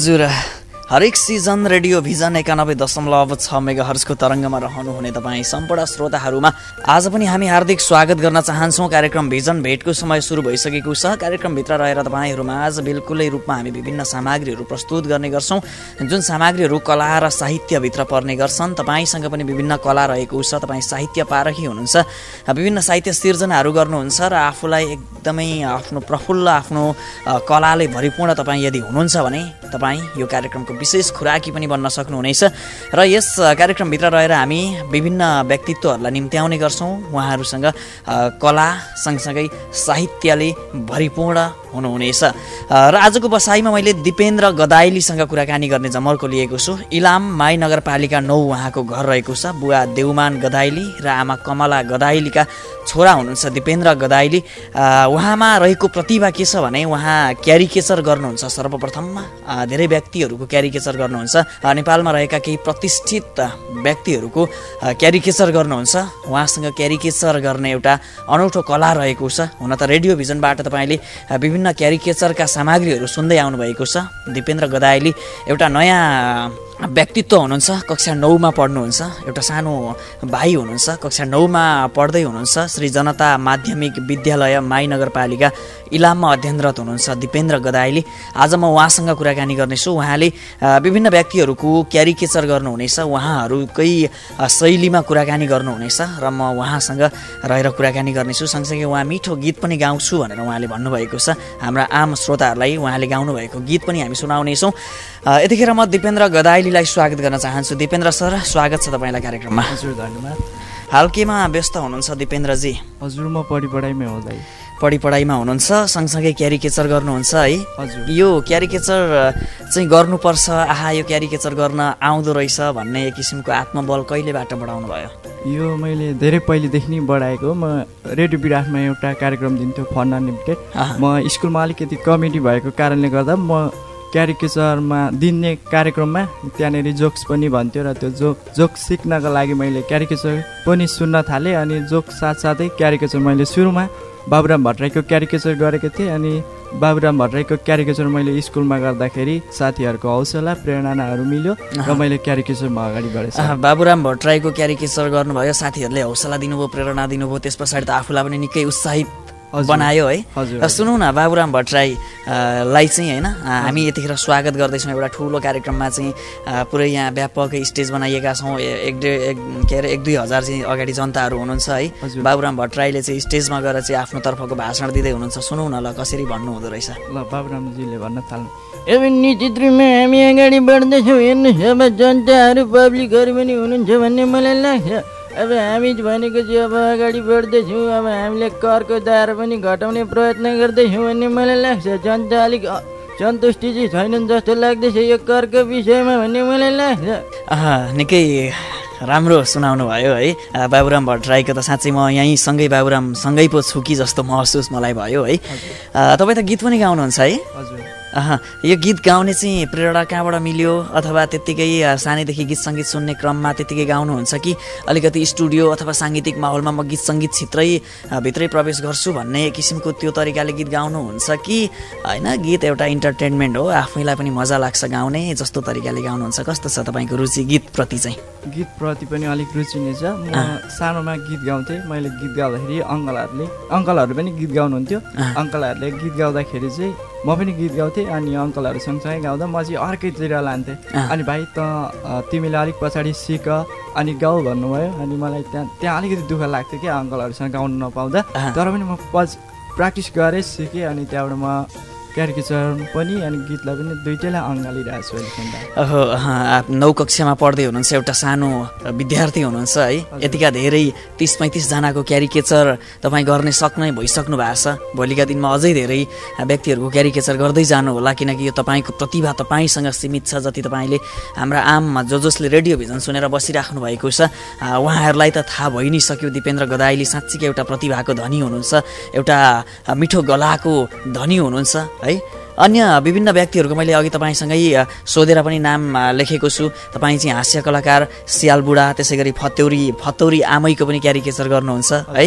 हजुर हरेक season radio vision एकानब्बे दशमलव छ मेगा हर्सको तरङ्गमा रहनुहुने तपाईँ सम्पूर्ण श्रोताहरूमा। आज पनि हामी हार्दिक स्वागत गर्न चाहन्छौँ। कार्यक्रम भिजन भेटको समय सुरु भइसकेको छ। कार्यक्रमभित्र रहेर तपाईँहरूमा आज बिल्कुलै रूपमा हामी विभिन्न सामग्रीहरू प्रस्तुत गर्ने गर्छौँ। जुन सामग्रीहरू कला र साहित्यभित्र पर्ने गर्छन् तपाईँसँग पनि विभिन्न कला रहेको छ। तपाईँ साहित्य पारखी हुनुहुन्छ विभिन्न साहित्य सिर्जनाहरू गर्नुहुन्छ र आफूलाई एकदमै आफ्नो प्रफुल्ल आफ्नो कलाले भरिपूर्ण तपाईँ यदि हुनुहुन्छ भने तपाईँ यो कार्यक्रमको विशेष खुराकी पनि बन्न सक्नुहुनेछ। र यस कार्यक्रमभित्र रहेर हामी विभिन्न व्यक्तित्वहरूलाई निम्त्याउने गर्छौँ। उहाँहरूसँग कला सँगसँगै साहित्यले भरिपूर्ण हुनुहुनेछ। र आजको बसाइमा मैले दिपेन्द्र गदाइलीसँग कुराकानी गर्ने जमर्को लिएको छु। इलाम माई नगरपालिका नौ उहाँको घर रहेको छ। बुवा देउमान गदाइली र आमा कमला गदाइलीका छोरा हुनुहुन्छ दिपेन्द्र गदाइली। उहाँमा रहेको प्रतिभा के छ भने उहाँ क्यारिकेचर गर्नुहुन्छ। सर्वप्रथममा धेरै व्यक्तिहरूको क्यारिकेचर गर्नुहुन्छ। नेपालमा रहेका केही प्रतिष्ठित व्यक्तिहरूको क्यारिकेचर गर्नुहुन्छ। उहाँसँग क्यारिकेचर गर्ने एउटा अनौठो कला रहेको छ। हुन त रेडियो भिजनबाट तपाईँले विभिन्न क्यारिकेचरका सामग्रीहरू सुन्दै आउनुभएको छ। दिपेन्द्र गदाईले एउटा नयाँ व्यक्तित्व हुनुहुन्छ कक्षा नौमा पढ्नुहुन्छ एउटा सानो भाइ हुनुहुन्छ कक्षा नौमा पढ्दै हुनुहुन्छ श्री जनता माध्यमिक विद्यालय माई नगरपालिका इलाममा अध्ययनरत हुनुहुन्छ दिपेन्द्र गदाईले आज म उहाँसँग कुराकानी गर्नेछु। उहाँले विभिन्न व्यक्तिहरूको क्यारिकेचर गर्नुहुनेछ। उहाँहरूकै शैलीमा कुराकानी गर्नुहुनेछ र म उहाँसँग रहेर कुराकानी गर्नेछु। सँगसँगै उहाँ मिठो गीत पनि गाउँछु भनेर उहाँले भन्नुभएको छ। हाम्रा आम श्रोताहरूलाई उहाँले गाउनुभएको गीत पनि हामी सुनाउनेछौँ। यतिखेर म दिपेन्द्र गदाइलीलाई स्वागत गर्न चाहन्छु। दिपेन्द्र सर स्वागत छ तपाईँलाई कार्यक्रममा। हजुर धन्यवाद। हाल केमा व्यस्त हुनुहुन्छ दिपेन्द्रजी। हजुर म पढी पढाइमै हुँदै पढी पढाइमा हुनुहुन्छ सँगसँगै क्यारिकेचर गर्नुहुन्छ है। हजुर। यो क्यारिकेचर चाहिँ गर्नुपर्छ आहा यो क्यारिकेचर गर्न आउँदो रहेछ भन्ने किसिमको आत्मबल कहिलेबाट बढाउनु भयो यो मैले धेरै पहिलेदेखि नै बढाएको म रेडियो विराटमा एउटा कार्यक्रम दिन्थ्यो फन अनलिमिटेड। म स्कुलमा अलिकति कमिटी भएको कारणले गर्दा म क्यारिकेचरमा दिने कार्यक्रममा त्यहाँनिर जोक्स पनि भन्थ्यो र त्यो जोक जोक सिक्नको लागि मैले क्यारिकेचर पनि सुन्न थालेँ अनि जोक साथसाथै क्यारिकेचर मैले सुरुमा बाबुराम भट्टराईको क्यारिकेचर गरेको थिएँ अनि बाबुराम भट्टराईको क्यारिकेचर मैले स्कुलमा गर्दाखेरि साथीहरूको हौसला प्रेरणाहरू मिल्यो र मैले क्यारिकेचरमा अगाडि बढेँ बाबुराम भट्टराईको क्यारिकेचर गर्नुभयो साथीहरूले हौसला दिनुभयो प्रेरणा दिनुभयो त्यस पछाडि त आफूलाई पनि निकै उत्साहित बनायो है। र सुनौ न बाबुराम भट्टराईलाई चाहिँ होइन हामी यतिखेर स्वागत गर्दैछौँ एउटा ठुलो कार्यक्रममा चाहिँ पुरै यहाँ व्यापक स्टेज बनाइएका छौँ। एक डेढ एक के अरे एक दुई हजार चाहिँ अगाडि जनताहरू हुनुहुन्छ है। बाबुराम भट्टराईले चाहिँ स्टेजमा गएर चाहिँ आफ्नो तर्फको भाषण दिँदै हुनुहुन्छ। सुनौ न ल कसरी भन्नु हुँदो रहेछ। ल बाबुरामजीले भन्न थाल्नु। अब रूपमा हामी अगाडि बढ्दैछौँ। हेर्नुहोस् अब जनताहरू पब्लिकहरू पनि हुनुहुन्छ भन्ने मलाई लाग्छ। अब हामी भनेको चाहिँ अब अगाडि बढ्दैछौँ अब हामीले करको दार पनि घटाउने प्रयत्न गर्दैछौँ भन्ने मलाई लाग्छ। जनता अलिक सन्तुष्टि चाहिँ छैनन् जस्तो लाग्दैछ यो करको विषयमा भन्ने मलाई लाग्छ। निकै राम्रो सुनाउनु भयो है। बाबुराम भट्टराईको त साँच्चै म यहीँ सँगै बाबुराम सँगै पो छु कि जस्तो महसुस मलाई भयो है। तपाईँ त गीत पनि गाउनुहुन्छ है? हजुर। यो गीत गाउने चाहिँ प्रेरणा कहाँबाट मिल्यो? अथवा त्यत्तिकै सानैदेखि गीत सङ्गीत सुन्ने क्रममा त्यत्तिकै गाउनुहुन्छ कि? अलिकति स्टुडियो अथवा साङ्गीतिक माहौलमा म गीत सङ्गीत भित्रै भित्रै प्रवेश गर्छु भन्ने किसिमको त्यो तरिकाले गीत गाउनुहुन्छ कि? होइन गीत एउटा इन्टरटेनमेन्ट हो। आफैलाई पनि मजा लाग्छ गाउने जस्तो तरिकाले गाउनुहुन्छ। कस्तो छ तपाईँको रुचि गीतप्रति चाहिँ? गीतप्रति पनि अलिक रुचि नै छ। म सानोमा गीत गाउँथेँ। मैले गीत गाउँदाखेरि अङ्कलहरूले अङ्कलहरू पनि गीत गाउनुहुन्थ्यो। अङ्कलहरूले गीत गाउँदाखेरि चाहिँ म पनि गीत गाउँथेँ अनि अङ्कलहरू सँगसँगै गाउँदा म चाहिँ अर्कैतिर लान्थेँ। अनि भाइ त तिमीले अलिक पछाडि सिक अनि गाऊ भन्नुभयो अनि मलाई त्यहाँ त्यहाँ अलिकति दुःख लाग्थ्यो क्या अङ्कलहरूसँग गाउनु नपाउँदा। तर पनि म पछि प्र्याक्टिस गरेँ सिकेँ अनि त्यहाँबाट म क्यारिकेचर पनि अनि गीतलाई पनि दुइटैलाई अँगालिरहेको छु अहिले ओहो नौ कक्षामा पढ्दै हुनुहुन्छ एउटा सानो विद्यार्थी हुनुहुन्छ है। यतिका धेरै तिस पैँतिसजनाको क्यारिकेचर तपाईँ गर्ने सक्ने भइसक्नु भएको छ। भोलिका दिनमा अझै धेरै व्यक्तिहरूको क्यारिकेचर गर्दै जानु होला किनकि यो तपाईँको प्रतिभा तपाईँसँग सीमित छ जति तपाईँले हाम्रा आम जो जसले रेडियो भिजन सुनेर बसिराख्नु भएको छ। उहाँहरूलाई त थाहा भइ नै सक्यो दिपेन्द्र गदाईले साँच्चीकै एउटा प्रतिभाको धनी हुनुहुन्छ एउटा मिठो गलाको धनी हुनुहुन्छ। है? अन्य विभिन्न व्यक्तिहरूको मैले अघि तपाईँसँगै सोधेर पनि नाम लेखेको छु। तपाईँ चाहिँ हास्य कलाकार सियाल बुढा त्यसै गरी फत्यौरी फतौरी आमैको पनि क्यारिकेचर गर्नुहुन्छ है?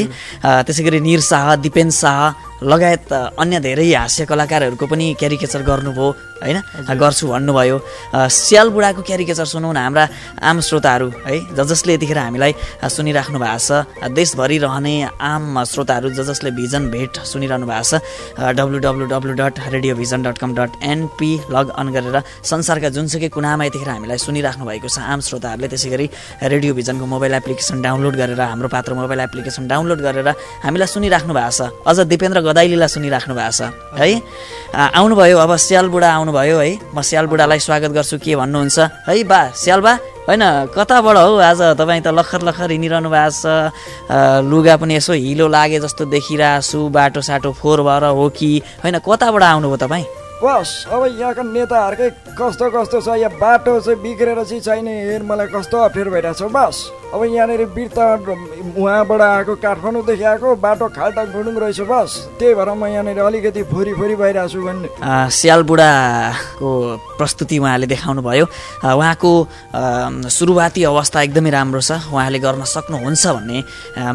त्यसै गरी निर शाह दिपेन शाह लगायत अन्य धेरै हास्य कलाकारहरूको पनि क्यारिकेचर गर्नुभयो होइन? गर्छु भन्नुभयो। स्याल बुढाको क्यारिकेचर सुनौ न हाम्रा आम श्रोताहरू है? ज जसले यतिखेर हामीलाई सुनिराख्नु भएको छ देशभरि रहने आम श्रोताहरू ज जसले भिजन भेट सुनिरहनु भएको छ W W W dot radio vision dot com dot NP log on गरेर संसारका जुनसुकै कुनामा यतिखेर हामीलाई सुनिराख्नु भएको छ आम श्रोताहरूले त्यसै गरी रेडियो भिजनको मोबाइल एप्लिकेसन डाउनलोड गरेर हाम्रो पात्र मोबाइल एप्लिकेसन डाउनलोड गरेर हामीलाई सुनिराख्नु भएको छ। अझ दिपेन्द्र गदाइलीलाई सुनिराख्नु भएको छ। है? आउनुभयो अब स्याल बुढा आउनुभयो है? म स्याल बुढालाई स्वागत गर्छु के भन्नुहुन्छ? है बा स्याल बा? होइन कताबाट हौ आज? तपाईँ त लखर लखर हिँडिरहनु भएको छ। लुगा पनि यसो हिलो लागे जस्तो देखिरहेको बाटो साटो फोहोर भएर हो कि? होइन कताबाट आउनुभयो तपाईँ? बस अब यहाँका नेताहरूकै कस्तो कस्तो छ यहाँ बाटो चाहिँ बिग्रेर चाहिँ छैन हेर मलाई कस्तो अप्ठ्यारो भइरहेको छ बस। अब यहाँनिर बिर्त उहाँबाट आएको काठमाडौँदेखि आएको बाटो खाल्टा गुडुङ रहेछ बस। त्यही भएर म यहाँनिर अलिकति फोरी फोरी भइरहेको छु भन्ने। स्याल बुढाको प्रस्तुति उहाँले देखाउनु भयो। उहाँको सुरुवाती अवस्था एकदमै राम्रो छ। उहाँले गर्न सक्नुहुन्छ भन्ने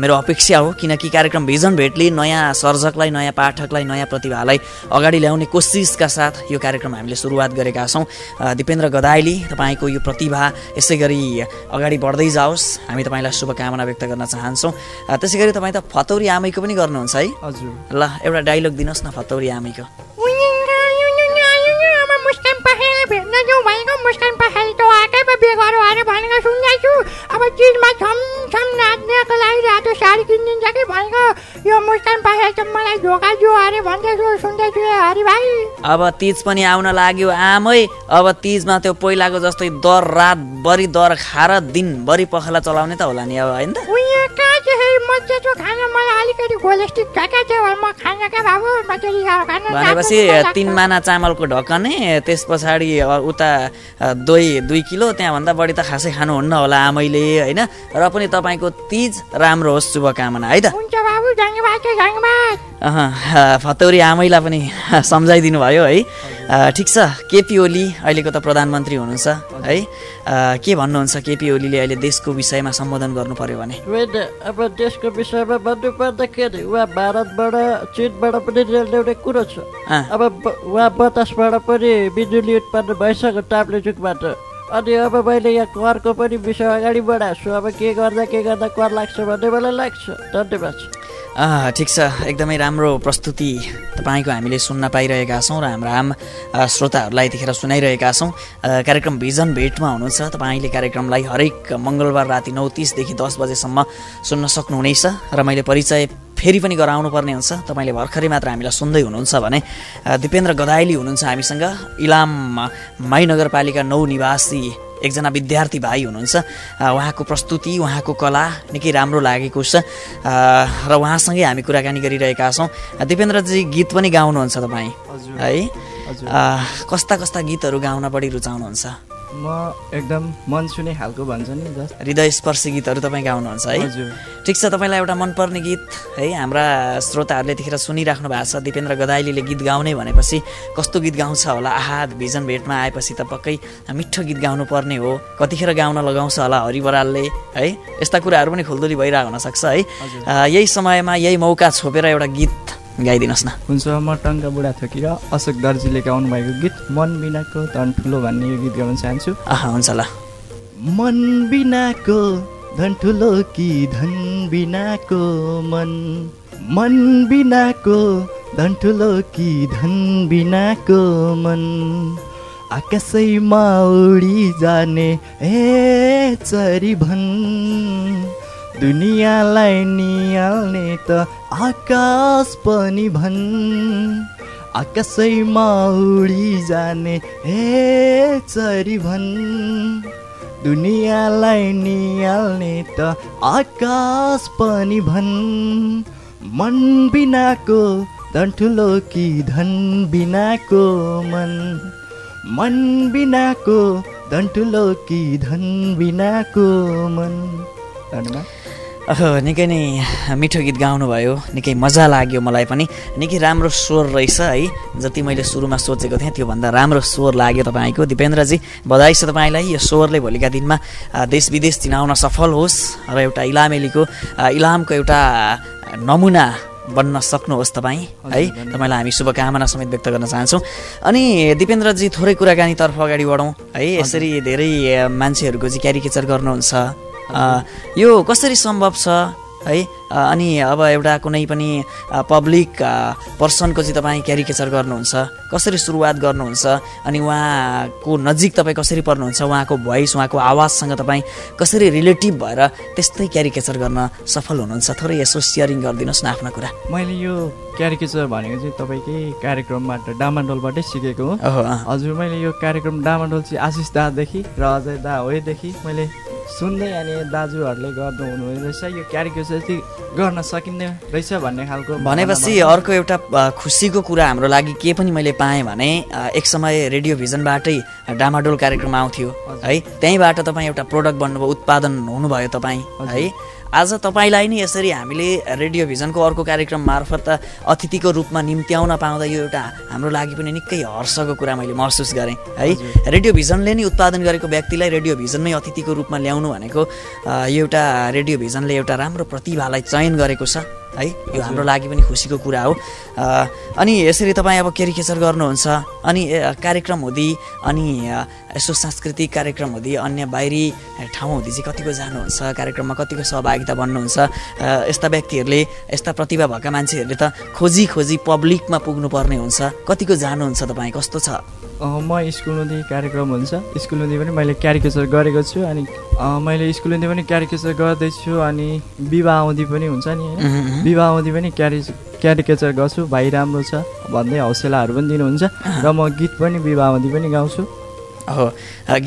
मेरो अपेक्षा हो। किनकि कार्यक्रम भिजन भेटले नयाँ सर्जकलाई नयाँ पाठकलाई नयाँ प्रतिभालाई अगाडि ल्याउने कोसिसका साथ यो कार्यक्रम हामीले सुरुवात गरेका छौँ। दिपेन्द्र गदाईले तपाईँको यो प्रतिभा यसै गरी अगाडि बढ्दै जाओस्। हामी तपाईँलाई शुभकामना व्यक्त गर्न चाहन्छौँ त्यसै गरी तपाईँ त फतौरी आमैको पनि गर्नुहुन्छ है हजुर ल एउटा डाइलग दिनुहोस् न फतौरी आमैको भेट्न जाउँ भनेको मुस्कान पखाली त आएकैमा बिहे गरौँ अरे भनेको सुन्दैछु अब चिजमा छम छम नाच्नेको लागि रातो साडी किनिदिन्छ कि भनेको यो मुस्कान पखाली त मलाई धोका जो अरे भन्दैछु सुन्दैछु हरि भाइ अब तिज पनि आउन लाग्यो आमै। अब तिजमा त्यो पहिलाको जस्तै दर रात बरी दर खाएर दिनभरि पखाला चलाउने त होला नि अब होइन त? भनेपछि तिन माना चामलको ढकने त्यस पछाडि उता दुई दुई किलो त्यहाँभन्दा बढी त खासै खानुहुन्न होला आमैले होइन? र पनि तपाईँको तिज राम्रो होस् शुभकामना है त? फतौरी आमैलाई पनि सम्झाइदिनु भयो है। ठिक छ। केपी ओली अहिलेको त प्रधानमन्त्री हुनुहुन्छ है। के भन्नुहुन्छ केपी ओलीले अहिले देशको विषयमा सम्बोधन गर्नु पर्यो भने अब देशको विषयमा भन्नु पर्दाखेरि उहाँ भारतबाट चिनबाट पनि ल्याउने कुरो छ। अब उहाँ बतासबाट पनि बिजुली उत्पन्न भइसक्यो ताप्लेजुकबाट अनि अब मैले यहाँ करको पनि विषय अगाडि बढाएको छु। अब के गर्दा के गर्दा कर लाग्छ भन्ने मलाई लाग्छ। धन्यवाद। ठिक छ। एकदमै राम्रो प्रस्तुति तपाईँको हामीले सुन्न पाइरहेका छौँ र हाम्रा आम श्रोताहरूलाई यतिखेर सुनाइरहेका छौँ। कार्यक्रम भिजन भेटमा हुनुहुन्छ। तपाईँले कार्यक्रमलाई हरेक मङ्गलबार राति नौ तिसदेखि दस बजेसम्म सुन्न सक्नुहुनेछ र मैले परिचय फेरि पनि गराउनु पर्ने हुन्छ। तपाईँले भर्खरै मात्र हामीलाई सुन्दै हुनुहुन्छ भने दिपेन्द्र गदाइली हुनुहुन्छ हामीसँग। इलाम माई नगरपालिका नौ निवासी एकजना विद्यार्थी भाइ हुनुहुन्छ। उहाँको प्रस्तुति उहाँको कला निकै राम्रो लागेको छ। र उहाँसँगै हामी कुराकानी गरिरहेका छौँ। दिपेन्द्रजी गीत पनि गाउनुहुन्छ तपाईँ? है? कस्ता कस्ता गीतहरू गाउन बढी रुचाउनुहुन्छ? म एकदम मन सुने खालको भन्छ नि जस्ट हृदय स्पर्शी गीतहरू तपाईँ गाउनुहुन्छ है? ठिक छ तपाईँलाई एउटा मनपर्ने गीत है? हाम्रा श्रोताहरूले यतिखेर सुनिराख्नु भएको छ दिपेन्द्र गदाइलीले गीत गाउने भनेपछि कस्तो गीत गाउँछ होला? आहा भिजन भेटमा आएपछि त पक्कै मिठो गीत गाउनु पर्ने हो। कतिखेर गाउन लगाउँछ होला हरि बरालले है? यस्ता कुराहरू पनि खुल्दुली भइरहेको हुनसक्छ है? यही समयमा यही मौका छोपेर एउटा गीत गाइदिनुहोस् न। हुन्छ म टङ्का बुढा थोकी र अशोक दर्जीले गाउनु भएको गीत मन बिनाको धन ठुलो भन्ने यो गीत गाउन चाहन्छु। आहा हुन्छ ल। मन बिनाको धन ठुलो कि धन बिनाको मन? मन बिनाको धन ठुलो कि धन बिनाको मन? आकाशैमा उडी जाने ए चरी भन्। दुनियाँलाई निहाल्ने त आकाश पनि भन्। आकाशैमा उडी जाने हे चरी भन्। दुनियाँलाई निहाल्ने त आकाश पनि भन्। मन बिनाको धन ठुलो कि धन बिनाको मन। मन बिनाको धन ठुलो कि धन बिनाको मन। धन्यवाद। निकै नै मिठो गीत गाउनुभयो निकै मजा लाग्यो मलाई पनि। निकै राम्रो स्वर रहेछ है। जति मैले सुरुमा सोचेको थिएँ त्योभन्दा राम्रो स्वर लाग्यो तपाईँको। दिपेन्द्रजी बधाई छ तपाईँलाई। यो स्वरले भोलिका दिनमा देश विदेश चिनाउन सफल होस् र एउटा इलामेलीको इलामको एउटा नमुना बन्न सक्नुहोस् तपाईँ है। तपाईँलाई हामी शुभकामना समेत व्यक्त गर्न चाहन्छौँ। अनि दिपेन्द्रजी थोरै कुराकानीतर्फ अगाडि बढौँ है। यसरी धेरै मान्छेहरूको चाहिँ क्यारिकेचर गर्नुहुन्छ। यो कसरी सम्भव छ? है अनि अब एउटा कुनै पनि पब्लिक पर्सनको चाहिँ तपाईँ क्यारिकेचर गर्नुहुन्छ? कसरी सुरुवात गर्नुहुन्छ? अनि उहाँको नजिक तपाईँ कसरी पर्नुहुन्छ? उहाँको भोइस उहाँको आवाजसँग तपाईँ कसरी रिलेटिभ भएर त्यस्तै क्यारिकेचर गर्न सफल हुनुहुन्छ? थोरै यसो सेयरिङ गरिदिनुहोस् न आफ्ना कुरा। मैले यो क्यारिकेचर भनेको चाहिँ तपाईँकै कार्यक्रमबाट डामाडोलबाटै सिकेको हो। हजुर मैले यो कार्यक्रम डामाडोल चाहिँ आशिष दादेखि र अजय दा होदेखि मैले सुन्दै अनि दाजुहरूले गर्नु हुनुहुँदो रहेछ। यो क्यारिकेचर चाहिँ गर्न सकिँदैन रहेछ भन्ने खालको भनेपछि अर्को एउटा खुसीको कुरा हाम्रो लागि के पनि मैले पाएँ भने एक समय रेडियो भिजनबाटै डामाडोल कार्यक्रम आउँथ्यो। है त्यहीँबाट तपाईँ एउटा प्रोडक्ट बन्नुभयो उत्पादन हुनुभयो तपाईँ। है आज तपाईँलाई नै यसरी हामीले रेडियो भिजनको अर्को कार्यक्रम मार्फत अतिथिको रूपमा निम्त्याउन पाउँदा यो एउटा हाम्रो लागि पनि निकै हर्षको कुरा मैले महसुस गरेँ। है रेडियो भिजनले नै उत्पादन गरेको व्यक्तिलाई रेडियो भिजनमै अतिथिको रूपमा ल्याउनु भनेको एउटा रेडियो भिजनले एउटा राम्रो प्रतिभालाई चयन गरेको छ। है यो हाम्रो लागि पनि खुसीको कुरा हो। अनि यसरी तपाईँ अब क्यारिकेचर गर्नुहुन्छ अनि कार्यक्रम हुँदी अनि यसो सांस्कृतिक कार्यक्रम हुँदी अन्य बाहिरी ठाउँ हुँदी चाहिँ कतिको जानुहुन्छ कार्यक्रममा कतिको सहभागिता बन्नुहुन्छ यस्ता व्यक्तिहरूले यस्ता प्रतिभा भएका मान्छेहरूले त खोजी खोजी पब्लिकमा पुग्नुपर्ने हुन्छ। कतिको जानुहुन्छ तपाईँ कस्तो छ? म स्कुल नदी कार्यक्रम हुन्छ। स्कुल नदी पनि मैले क्यारिकेचर गरेको छु अनि मैले स्कुल नदी पनि क्यारिकेचर गर्दैछु अनि विवाह आउँदी पनि हुन्छ नि। होइन विवाह आउँदी पनि क्यारि क्यारिकेचर गर्छु भाइ राम्रो छ भन्दै हौसलाहरू पनि दिनुहुन्छ। र म गीत पनि विवाह आउँदी पनि गाउँछु। हो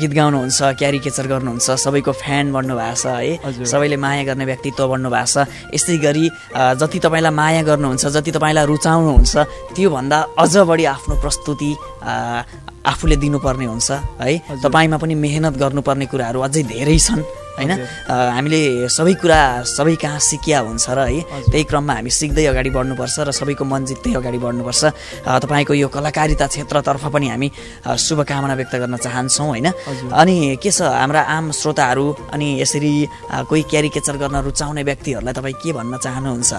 गीत गाउनुहुन्छ क्यारिकेचर गर्नुहुन्छ सबैको फ्यान बन्नु भएको छ है। सबैले माया गर्ने व्यक्तित्व बन्नु भएको छ। यसै गरी जति तपाईँलाई माया गर्नुहुन्छ जति तपाईँलाई रुचाउनुहुन्छ त्योभन्दा अझ बढी आफ्नो प्रस्तुति आफूले दिनुपर्ने हुन्छ है। तपाईँमा पनि मेहनत गर्नुपर्ने कुराहरू अझै धेरै छन्। होइन? हामीले सबै कुरा सबै कहाँ सिकिया हुन्छ र है त्यही क्रममा हामी सिक्दै अगाडि बढ्नुपर्छ र सबैको मन जित्दै अगाडि बढ्नुपर्छ। तपाईँको यो कलाकारिता क्षेत्रतर्फ पनि हामी शुभकामना व्यक्त गर्न चाहन्छौँ होइन? अनि के छ हाम्रा आम श्रोताहरू अनि यसरी कोही क्यारिकेचर गर्न रुचाउने व्यक्तिहरूलाई तपाईँ के भन्न चाहनुहुन्छ?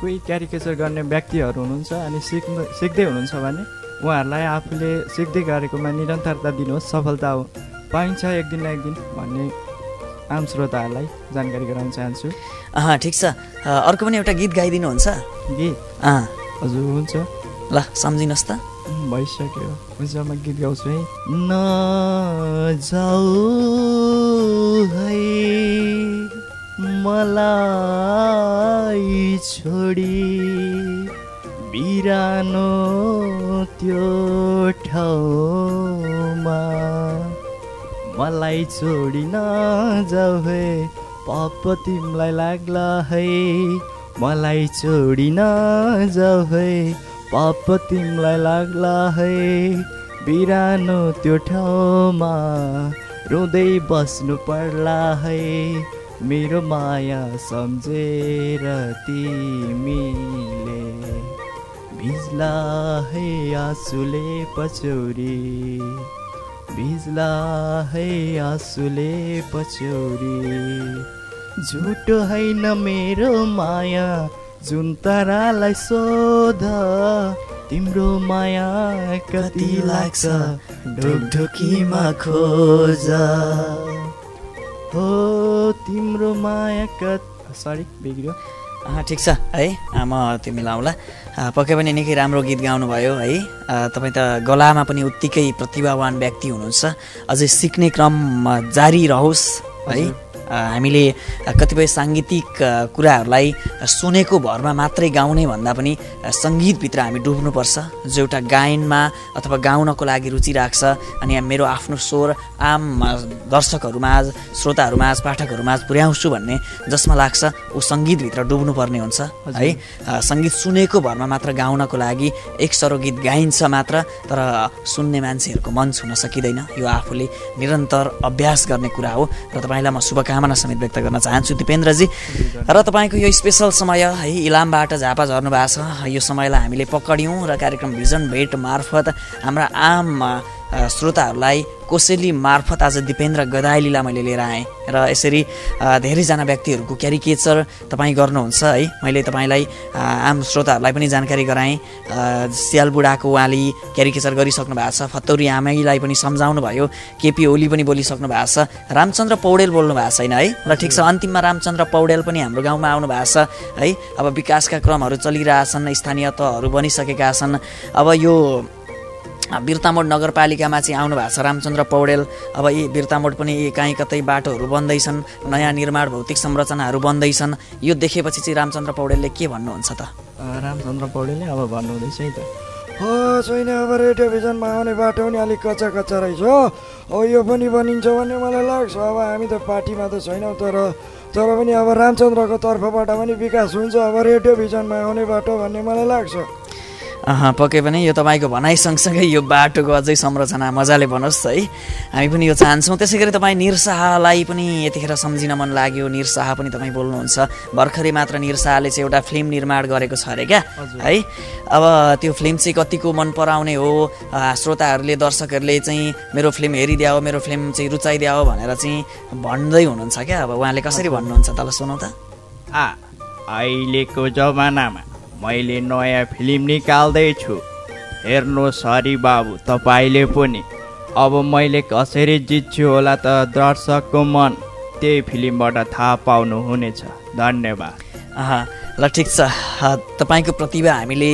कोही क्यारिकेचर गर्ने व्यक्तिहरू हुनुहुन्छ अनि सिक्नु सिक्दै हुनुहुन्छ भने उहाँहरूलाई आफूले सिक्दै गरेकोमा निरन्तरता दिनुहोस् सफलता हो। पाइन्छ एक दिन न एक दिन भन्ने आम श्रोताहरूलाई जानकारी गराउन चाहन्छु। अँ ठिक छ। अर्को पनि एउटा गीत गाइदिनुहुन्छ? गीत? अँ हजुर हुन्छ। ल सम्झिनुहोस् त। भइसक्यो। हुन्छ म गीत गाउँछु है। नजाऊ है मलाई छोडी। बिरानो त्यो ठाउँमा मलाई छोडी नजाऊ है। पाप तिमीलाई लाग्ला है। मलाई छोडी नजाऊ है। पाप तिमीलाई लाग्ला है। बिरानो त्यो ठाउँमा रुँदै बस्नु पर्ला है। मेरो माया सम्झेर तिमीले भिज्ला है आँसुले पछौरी। भिज्ला है आँसुले पछौरी। झुटो होइन मेरो माया जुन तारालाई सोध। तिम्रो माया कति लाग्छ ढुकढुकीमा खोज। हो तिम्रो माया कति सरी बिग्रियो। ठिक छ है म त्यो मिलाउँला अँ, पक्कै पनि निकै राम्रो गीत गाउनुभयो है। तपाईँ त गलामा पनि उत्तिकै प्रतिभावान व्यक्ति हुनुहुन्छ। अझै सिक्ने क्रम जारी रहोस् है। हामीले कतिपय साङ्गीतिक कुराहरूलाई सुनेको भरमा मात्रै गाउने भन्दा पनि सङ्गीतभित्र हामी डुब्नुपर्छ। जो एउटा गायनमा अथवा गाउनको लागि रुचि राख्छ अनि मेरो आफ्नो स्वर आम अँ, दर्शकहरूमाझ श्रोताहरूमाझ पाठकहरूमाझ पुर्याउँछु भन्ने जसमा लाग्छ ऊ सङ्गीतभित्र डुब्नुपर्ने हुन्छ। है सङ्गीत सुनेको भरमा मात्र गाउनको लागि एक सरो गीत गाइन्छ मात्र तर सुन्ने मान्छेहरूको मन छुन सकिँदैन। यो आफूले निरन्तर अभ्यास गर्ने कुरा हो। र तपाईँलाई म शुभकामना समेत व्यक्त गर्न चाहन्छु। दिपेन्द्रजी र तपाईँको यो स्पेसल समय है इलामबाट झापा झर्नु भएको छ। यो समयलाई हामीले पक्रियौँ र कार्यक्रम भिजन भेट मार्फत हाम्रा आम श्रोताहरूलाई कोसेली मार्फत आज दिपेन्द्र गदाइलीलाई मैले लिएर आएँ। र यसरी धेरैजना व्यक्तिहरूको क्यारिकेचर तपाईँ गर्नुहुन्छ है। मैले तपाईँलाई आम श्रोताहरूलाई पनि जानकारी गराएँ। अ, सियाल बुढाको उहाँले क्यारिकेचर गरिसक्नु भएको छ। फत्तौरी आमैलाई पनि सम्झाउनु भयो। केपी ओली पनि बोलिसक्नु भएको छ। रामचन्द्र पौडेल बोल्नु भएको छैन है। ल ठिक छ अन्तिममा रामचन्द्र पौडेल पनि हाम्रो गाउँमा आउनु भएको छ है। अब विकासका क्रमहरू चलिरहेछन् स्थानीय तहहरू बनिसकेका छन्। अब यो बिर्तामोड नगरपालिकामा चाहिँ आउनु भएको छ। रामचन्द्र पौडेल अब यी बिर्तामोड पनि यी काहीँ कतै बाटोहरू बन्दैछन् नयाँ निर्माण भौतिक संरचनाहरू बन्दैछन्। यो देखेपछि चाहिँ रामचन्द्र पौडेलले के भन्नुहुन्छ त? रामचन्द्र पौडेलले अब भन्नुहुँदैछ है त। हो छैन अब रेडियो भिजनमा आउने बाटो पनि अलिक कच्चा कच्चा रहेछ हो। अब यो पनि बनिन्छ भन्ने मलाई लाग्छ। अब हामी त पार्टीमा त छैनौँ तर तर पनि अब रामचन्द्रको तर्फबाट पनि विकास हुन्छ। अब रेडियो भिजनमा आउने बाटो भन्ने मलाई लाग्छ। पक्कै पनि यो तपाईँको भनाइ सँगसँगै यो बाटोको अझै संरचना मजाले बनोस् है। हामी पनि यो चाहन्छौँ। त्यसै गरी तपाईँ निर शाहलाई पनि यतिखेर सम्झिन मन लाग्यो। निर शाह पनि तपाईँ बोल्नुहुन्छ। भर्खरै मात्र निर शाहले चाहिँ एउटा फिल्म निर्माण गरेको छ अरे क्या? है? अब त्यो फिल्म चाहिँ कतिको मन पराउने हो? श्रोताहरूले दर्शकहरूले चाहिँ मेरो फिल्म हेरिदिया मेरो फिल्म चाहिँ रुचाइदिया भनेर चाहिँ भन्दै हुनुहुन्छ क्या? अब उहाँले कसरी भन्नुहुन्छ तल सुनौ त। अहिलेको जमानामा मैले नयाँ फिल्म निकाल्दैछु। हेर्नुहोस् हरि बाबु तपाईँले पनि। अब मैले कसरी जित्छु होला त दर्शकको मन। त्यही फिल्मबाट थाहा पाउनुहुनेछ। धन्यवाद। ल ठिक छ। तपाईँको प्रतिभा हामीले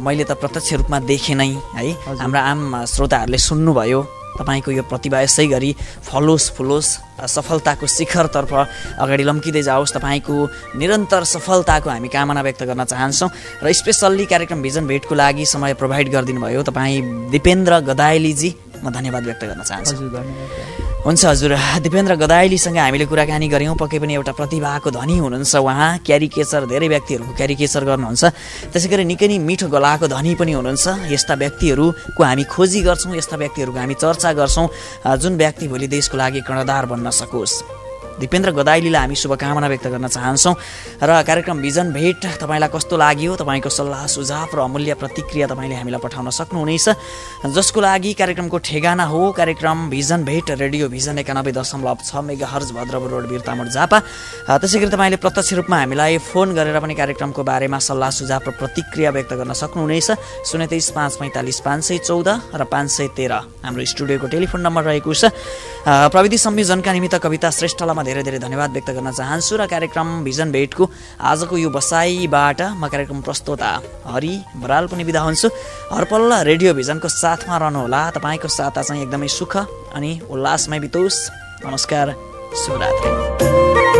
मैले त प्रत्यक्ष रूपमा देखेँ नै है हाम्रा आम श्रोताहरूले सुन्नुभयो। तपाईँको यो प्रतिभा यसै गरी फलोस् फुलोस् सफलताको शिखरतर्फ अगाडि लम्किँदै जाओस्। तपाईँको निरन्तर सफलताको हामी कामना व्यक्त गर्न चाहन्छौँ र स्पेसल्ली कार्यक्रम भिजन भेटको लागि समय प्रोभाइड गरिदिनु भयो तपाईँ दिपेन्द्र गदायलीजी म धन्यवाद व्यक्त गर्न चाहन्छु। हुन्छ हजुर दिपेन्द्र गदायलीसँग हामीले कुराकानी गऱ्यौँ पक्कै पनि एउटा प्रतिभाको धनी हुनुहुन्छ उहाँ क्यारिकेचर धेरै व्यक्तिहरूको क्यारिकेचर गर्नुहुन्छ। त्यसै गरी निकै नै मिठो गलाको धनी पनि हुनुहुन्छ। यस्ता व्यक्तिहरूको हामी खोजी गर्छौँ यस्ता व्यक्तिहरूको हामी चर्चा गर्छौँ। जुन व्यक्ति भोलि देशको लागि कर्णधार बन्न सकोस्। दिपेन्द्र गदाइलीलाई हामी शुभकामना व्यक्त गर्न चाहन्छौँ। र कार्यक्रम भिजन भेट तपाईँलाई कस्तो लाग्यो? तपाईँको सल्लाह सुझाव र अमूल्य प्रतिक्रिया तपाईँले हामीलाई पठाउन सक्नुहुनेछ। जसको लागि कार्यक्रमको ठेगाना हो कार्यक्रम भिजन भेट रेडियो भिजन एकानब्बे दशमलव छ mega hertz Bhadrapur road Birtamod Jhapa. त्यसै गरी तपाईँले प्रत्यक्ष रूपमा हामीलाई फोन गरेर पनि कार्यक्रमको बारेमा सल्लाह सुझाव र प्रतिक्रिया व्यक्त गर्न सक्नुहुनेछ। शून्य तेइस पाँच पैँतालिस पाँच सय चौध र पाँच सय तेह्र। हाम्रो स्टुडियोको टेलिफोन नम्बर रहेको छ। प्रविधि संयोजनका निमित्त कविता श्रेष्ठलाई म धेरै धेरै धन्यवाद व्यक्त गर्न चाहन्छु र कार्यक्रम भिजन भेटको आजको यो बसाइबाट म कार्यक्रम प्रस्तोता हरि बराल पनि बिदा हुन्छु। हरपल रेडियो भिजनको साथमा रहनुहोला। तपाईँको साता चाहिँ एकदमै सुख अनि उल्लासमय बितोस्। नमस्कार। शुभरात्री।